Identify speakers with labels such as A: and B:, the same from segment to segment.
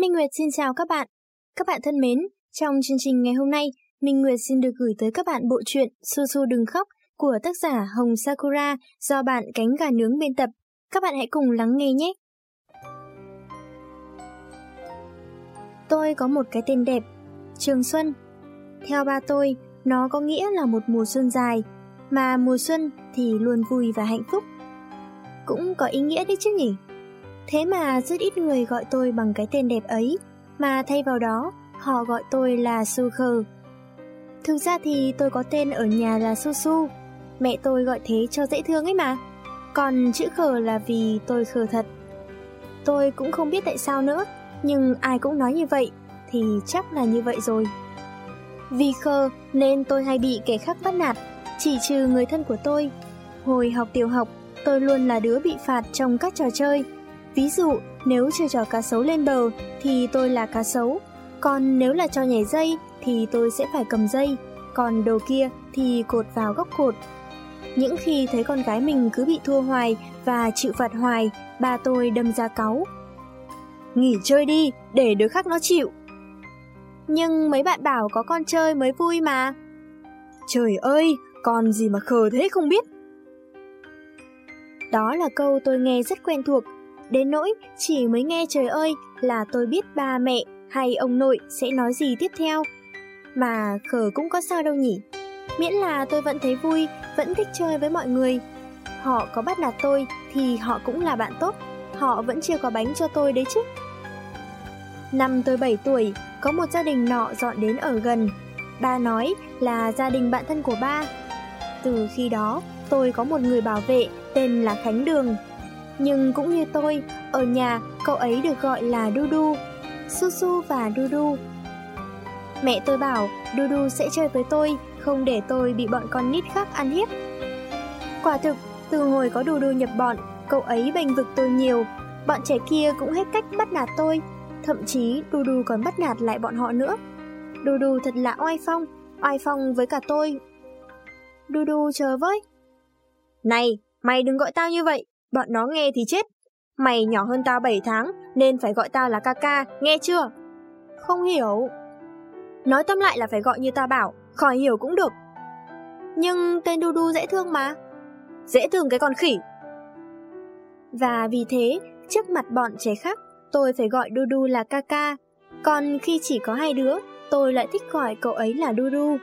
A: Minh Nguyệt xin chào các bạn. Các bạn thân mến, trong chương trình ngày hôm nay, Minh Nguyệt xin được gửi tới các bạn bộ truyện Su Su đừng khóc của tác giả Hồng Sakura do bạn Cánh Gà Nướng biên tập. Các bạn hãy cùng lắng nghe nhé. Tôi có một cái tên đẹp, Trường Xuân. Theo ba tôi, nó có nghĩa là một mùa xuân dài, mà mùa xuân thì luôn vui và hạnh phúc. Cũng có ý nghĩa đấy chứ nhỉ? Thế mà rất ít người gọi tôi bằng cái tên đẹp ấy, mà thay vào đó, họ gọi tôi là Su Khờ. Thực ra thì tôi có tên ở nhà là Su Su, mẹ tôi gọi thế cho dễ thương ấy mà. Còn chữ khờ là vì tôi khờ thật. Tôi cũng không biết tại sao nữa, nhưng ai cũng nói như vậy, thì chắc là như vậy rồi. Vì khờ nên tôi hay bị kẻ khác bắt nạt, chỉ trừ người thân của tôi. Hồi học tiểu học, tôi luôn là đứa bị phạt trong các trò chơi. Ví dụ, nếu chơi trò cá sấu lên bờ thì tôi là cá sấu, còn nếu là trò nhảy dây thì tôi sẽ phải cầm dây, còn đồ kia thì cột vào góc cột. Những khi thấy con gái mình cứ bị thua hoài và chịu phạt hoài, ba tôi đâm ra cáu. Nghỉ chơi đi, để đứa khác nó chịu. Nhưng mấy bạn bảo có con chơi mới vui mà. Trời ơi, con gì mà khờ thế không biết. Đó là câu tôi nghe rất quen thuộc, đến nỗi chỉ mới nghe trời ơi là tôi biết ba mẹ hay ông nội sẽ nói gì tiếp theo. Mà khờ cũng có sao đâu nhỉ. Miễn là tôi vẫn thấy vui, vẫn thích chơi với mọi người. Họ có bắt nạt tôi thì họ cũng là bạn tốt, họ vẫn chưa có bánh cho tôi đấy chứ. Năm tôi 7 tuổi, có một gia đình nọ dọn đến ở gần. Ba nói là gia đình bạn thân của ba. Từ khi đó, tôi có một người bảo vệ tên là Khánh Đường. Nhưng cũng như tôi, ở nhà cậu ấy được gọi là Du Du, Su Su và Du Du. Mẹ tôi bảo Du Du sẽ chơi với tôi, không để tôi bị bọn con nít khác ăn hiếp. Quả thực, từ hồi có Du Du nhập bọn, cậu ấy bênh vực tôi nhiều, bọn trẻ kia cũng hết cách bắt nạt tôi, thậm chí Du Du còn bắt nạt lại bọn họ nữa. Du Du thật là oai phong, oai phong với cả tôi. Du Du chờ với. Này, mày đừng gọi tao như vậy, bọn nó nghe thì chết. Mày nhỏ hơn tao 7 tháng nên phải gọi tao là Kaka, nghe chưa? Không hiểu. Nói tâm lại là phải gọi như tao bảo, khỏi hiểu cũng được. Nhưng tên Du Du dễ thương mà. Dễ thương cái con khỉ. Và vì thế, trước mặt bọn trẻ khác, tôi phải gọi Du Du là Kaka. Còn khi chỉ có hai đứa, tôi lại thích gọi cậu ấy là Du Du.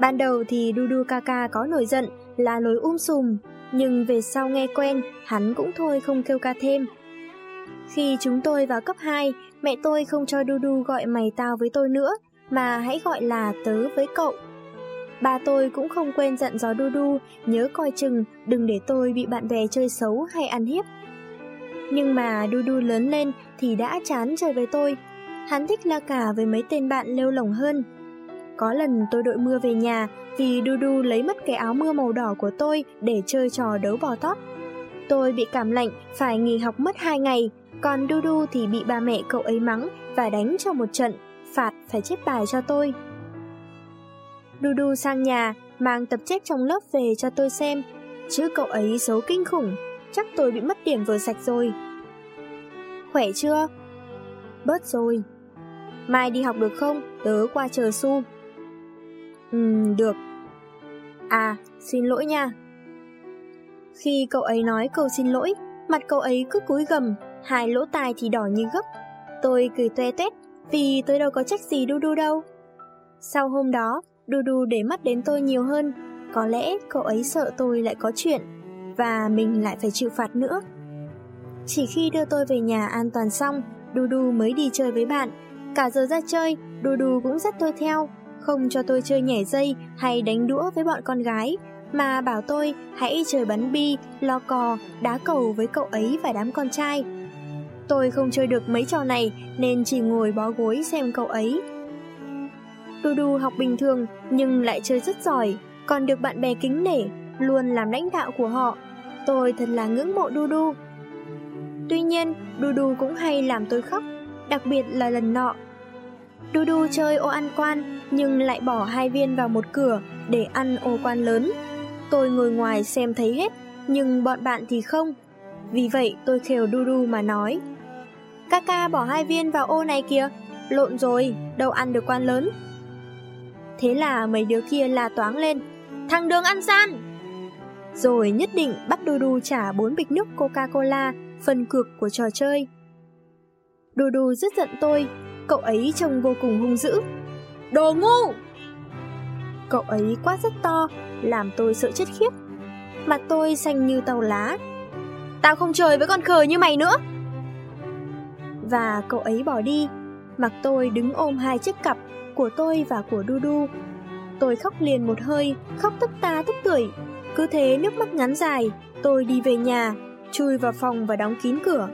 A: Ban đầu thì Du Du Kaka có nổi giận là lối um sùm, nhưng về sau nghe quen, hắn cũng thôi không kêu ca thêm. Khi chúng tôi vào cấp 2, mẹ tôi không cho Du Du gọi mày tao với tôi nữa, mà hãy gọi là tớ với cậu. Ba tôi cũng không quên dặn dò Du Du nhớ coi chừng đừng để tôi bị bạn bè chơi xấu hay ăn hiếp. Nhưng mà Du Du lớn lên thì đã chán chơi với tôi. Hắn thích la cà với mấy tên bạn lêu lỏng hơn. Có lần tôi đội mưa về nhà vì Du Du lấy mất cái áo mưa màu đỏ của tôi để chơi trò đấu bò tót. Tôi bị cảm lạnh, phải nghỉ học mất 2 ngày, còn Du Du thì bị ba mẹ cậu ấy mắng và đánh cho một trận, phạt phải chép bài cho tôi. Du Du sang nhà, mang tập chép trong lớp về cho tôi xem, chứ cậu ấy xấu kinh khủng, chắc tôi bị mất điểm vừa sạch rồi. Khỏe chưa? Bớt rồi. Mai đi học được không? Tớ qua chờ su. Ừm, được. À, xin lỗi nha. Khi cậu ấy nói câu xin lỗi, mặt cậu ấy cứ cúi gầm, hai lỗ tai thì đỏ như gấp. Tôi cười toe toét vì tôi đâu có trách gì Du Du đâu. Sau hôm đó, Du Du để mắt đến tôi nhiều hơn, có lẽ cậu ấy sợ tôi lại có chuyện và mình lại phải chịu phạt nữa. Chỉ khi đưa tôi về nhà an toàn xong, Du Du mới đi chơi với bạn. Cả giờ ra chơi, Du Du cũng dắt tôi theo, không cho tôi chơi nhảy dây hay đánh đũa với bọn con gái, mà bảo tôi hãy chơi bắn bi, lo cò, đá cầu với cậu ấy và đám con trai. Tôi không chơi được mấy trò này nên chỉ ngồi bó gối xem cậu ấy. Du Du học bình thường nhưng lại chơi rất giỏi, còn được bạn bè kính nể, luôn làm lãnh đạo của họ. Tôi thật là ngưỡng mộ Du Du. Tuy nhiên, Du Du cũng hay làm tôi khóc, đặc biệt là lần nọ. Du Du chơi ô ăn quan nhưng lại bỏ hai viên vào một cửa để ăn ô quan lớn. Tôi ngồi ngoài xem thấy hết, nhưng bọn bạn thì không. Vì vậy tôi khều Du Du mà nói. Kaka bỏ hai viên vào ô này kìa, lộn rồi, đâu ăn được quan lớn. Thế là mấy đứa kia la toáng lên, thằng đường ăn gian. Rồi nhất định bắt Dudu trả bốn bịch nước Coca-Cola, phần cược của trò chơi. Dudu rất giận tôi, cậu ấy trông vô cùng hung dữ. Đồ ngu! Cậu ấy quát rất to, làm tôi sợ chết khiếp. Mặt tôi xanh như tàu lá. Tao không chơi với con khờ như mày nữa. Và cậu ấy bỏ đi, mặc tôi đứng ôm hai chiếc cặp của tôi và của Dudu. Tôi khóc liền một hơi, khóc tức ta tức tưởi. Cứ thế nước mắt ngắn dài, tôi đi về nhà, chui vào phòng và đóng kín cửa.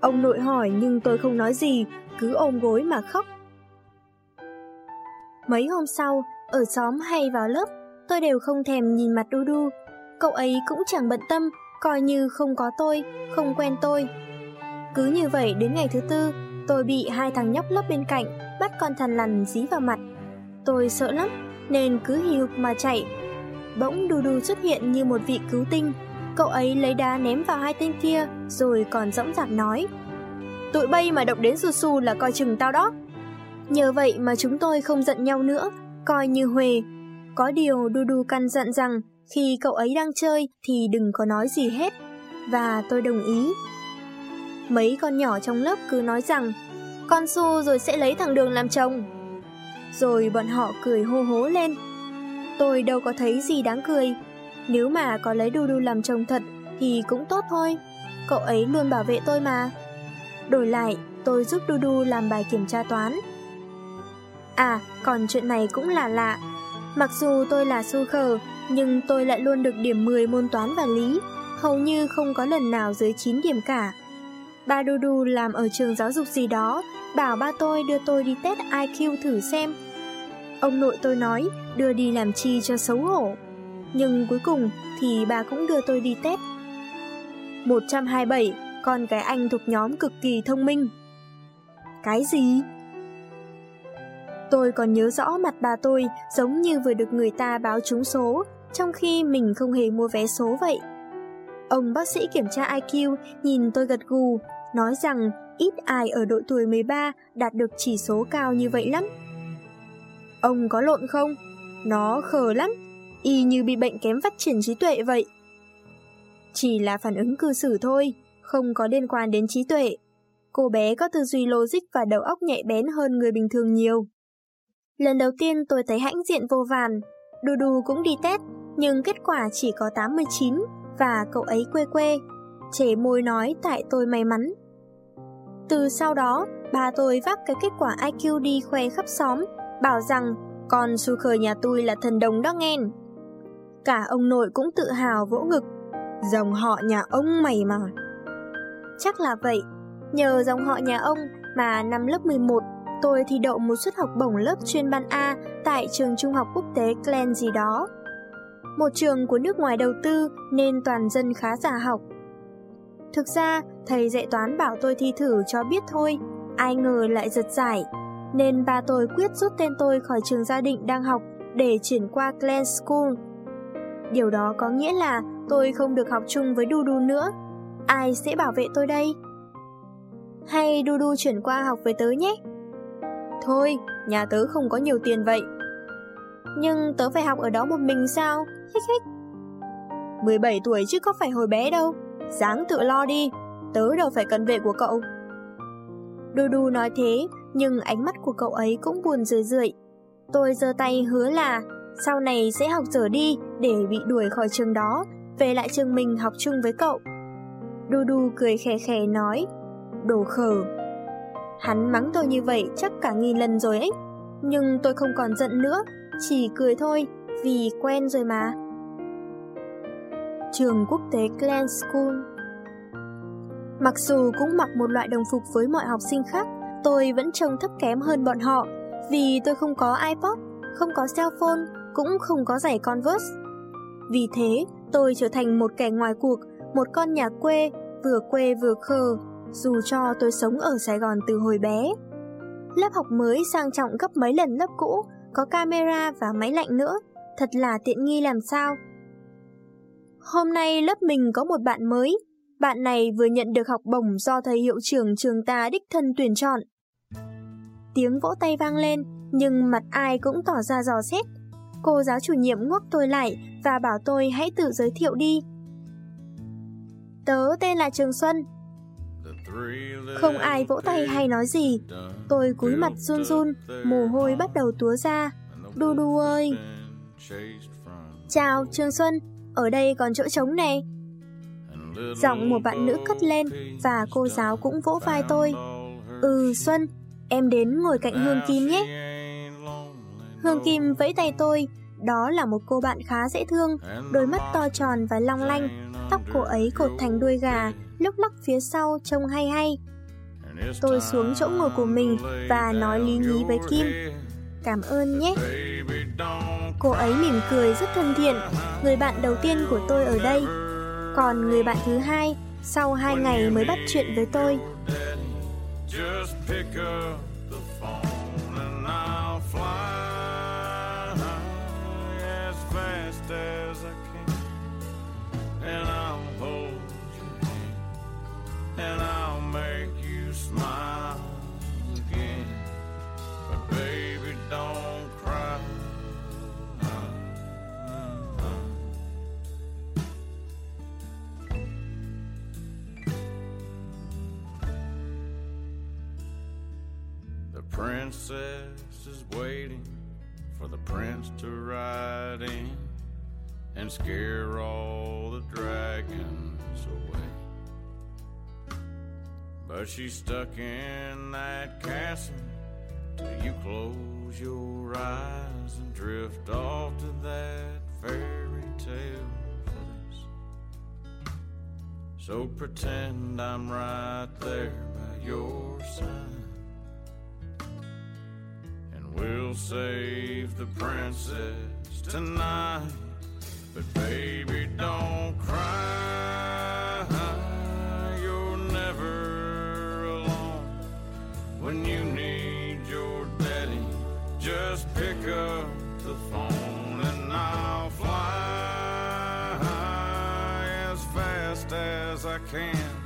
A: Ông nội hỏi nhưng tôi không nói gì, cứ ôm gối mà khóc. Mấy hôm sau, ở xóm hay vào lớp, tôi đều không thèm nhìn mặt Dudu. Cậu ấy cũng chẳng bận tâm, coi như không có tôi, không quen tôi. Cứ như vậy đến ngày thứ tư, tôi bị hai thằng nhóc lớp bên cạnh bắt con thằn lằn dí vào mặt. Tôi sợ lắm, nên cứ hì hục mà chạy. Bỗng Dudu xuất hiện như một vị cứu tinh. Cậu ấy lấy đá ném vào hai tên kia, rồi còn dõng dạc nói. Tụi bay mà động đến su su là coi chừng tao đó. Nhờ vậy mà chúng tôi không giận nhau nữa, coi như huề. Có điều Dudu căn dặn rằng khi cậu ấy đang chơi thì đừng có nói gì hết. Và tôi đồng ý. Mấy con nhỏ trong lớp cứ nói rằng con su rồi sẽ lấy thằng đường làm chồng. Rồi bọn họ cười hô hố lên. Tôi đâu có thấy gì đáng cười. Nếu mà có lấy Dudu làm chồng thật thì cũng tốt thôi. Cậu ấy luôn bảo vệ tôi mà. Đổi lại, tôi giúp Dudu làm bài kiểm tra toán. À, còn chuyện này cũng là lạ. Mặc dù tôi là su khờ, nhưng tôi lại luôn được điểm 10 môn toán và lý, hầu như không có lần nào dưới 9 điểm cả. Ba Dudu làm ở trường giáo dục gì đó, bảo ba tôi đưa tôi đi test IQ thử xem. Ông nội tôi nói đưa đi làm chi cho xấu hổ. Nhưng cuối cùng thì bà cũng đưa tôi đi test. 127, con gái anh thuộc nhóm cực kỳ thông minh. Cái gì? Tôi còn nhớ rõ mặt bà tôi giống như vừa được người ta báo trúng số, trong khi mình không hề mua vé số vậy. Ông bác sĩ kiểm tra IQ nhìn tôi gật gù, nói rằng ít ai ở độ tuổi 13 đạt được chỉ số cao như vậy lắm. Ông có lộn không? Nó khờ lắm, y như bị bệnh kém phát triển trí tuệ vậy. Chỉ là phản ứng cư xử thôi, không có liên quan đến trí tuệ. Cô bé có tư duy logic và đầu óc nhạy bén hơn người bình thường nhiều. Lần đầu tiên tôi thấy hãnh diện vô vàn, Đu Đu cũng đi test, nhưng kết quả chỉ có 89 và cậu ấy quê quê. Trẻ môi nói tại tôi may mắn. Từ sau đó, bà tôi vác cái kết quả IQ đi khoe khắp xóm, bảo rằng con su khờ nhà tôi là thần đồng đó nghen. Cả ông nội cũng tự hào vỗ ngực, dòng họ nhà ông mày mà. Chắc là vậy, nhờ dòng họ nhà ông mà năm lớp 11 tôi thi đậu một suất học bổng lớp chuyên ban A tại trường trung học quốc tế Glen gì đó. Một trường của nước ngoài đầu tư nên toàn dân khá giả học. Thực ra, thầy dạy toán bảo tôi thi thử cho biết thôi, ai ngờ lại giật giải. Nên ba tôi quyết rút tên tôi khỏi trường gia định đang học để chuyển qua Glen School. Điều đó có nghĩa là tôi không được học chung với Dudu nữa. Ai sẽ bảo vệ tôi đây? Hay Dudu chuyển qua học với tớ nhé? Thôi, nhà tớ không có nhiều tiền vậy. Nhưng tớ phải học ở đó một mình sao? Hích hích. 17 tuổi chứ có phải hồi bé đâu. Dáng tự lo đi, tớ đâu phải cần vệ của cậu. Đu đu nói thế, nhưng ánh mắt của cậu ấy cũng buồn rười rượi. Tôi giơ tay hứa là sau này sẽ học trở đi để bị đuổi khỏi trường đó, về lại trường mình học chung với cậu. Đu đu cười khè khè nói, đồ khờ, Hắn mắng tôi như vậy chắc cả nghìn lần rồi ấy. Nhưng tôi không còn giận nữa, chỉ cười thôi, vì quen rồi mà. Trường quốc tế Glen School Mặc dù cũng mặc một loại đồng phục với mọi học sinh khác, tôi vẫn trông thấp kém hơn bọn họ, vì tôi không có iPod, không có cell phone, cũng không có giày Converse. Vì thế, tôi trở thành một kẻ ngoài cuộc, một con nhà quê, vừa quê vừa khờ, dù cho tôi sống ở Sài Gòn từ hồi bé. Lớp học mới sang trọng gấp mấy lần lớp cũ, có camera và máy lạnh nữa, thật là tiện nghi làm sao. Hôm nay lớp mình có một bạn mới, Bạn này vừa nhận được học bổng do thầy hiệu trưởng trường ta đích thân tuyển chọn. Tiếng vỗ tay vang lên, nhưng mặt ai cũng tỏ ra dò xét. Cô giáo chủ nhiệm ngoắc tôi lại và bảo tôi hãy tự giới thiệu đi. Tớ tên là Trường Xuân. Không ai vỗ tay hay nói gì. Tôi cúi mặt run run, mồ hôi bắt đầu túa ra. Đu đu ơi! Chào, Trường Xuân, ở đây còn chỗ trống này. Giọng một bạn nữ cất lên và cô giáo cũng vỗ vai tôi. Ừ, Xuân, em đến ngồi cạnh Hương Kim nhé. Hương Kim vẫy tay tôi, đó là một cô bạn khá dễ thương, đôi mắt to tròn và long lanh, tóc cô ấy cột thành đuôi gà, lúc lắc phía sau trông hay hay. Tôi xuống chỗ ngồi của mình và nói lý nhí với Kim. Cảm ơn nhé. Cô ấy mỉm cười rất thân thiện, người bạn đầu tiên của tôi ở đây. Còn người bạn thứ hai, sau hai ngày mới bắt chuyện với tôi.
B: Princess is waiting for the prince to ride in and scare all the dragons away. But she's stuck in that castle till you close your eyes and drift off to that fairy tale place. So pretend I'm right there by your side. We'll save the princess tonight. But baby, don't cry. You're never alone. When you need your daddy, just pick up the phone and I'll fly as fast as I can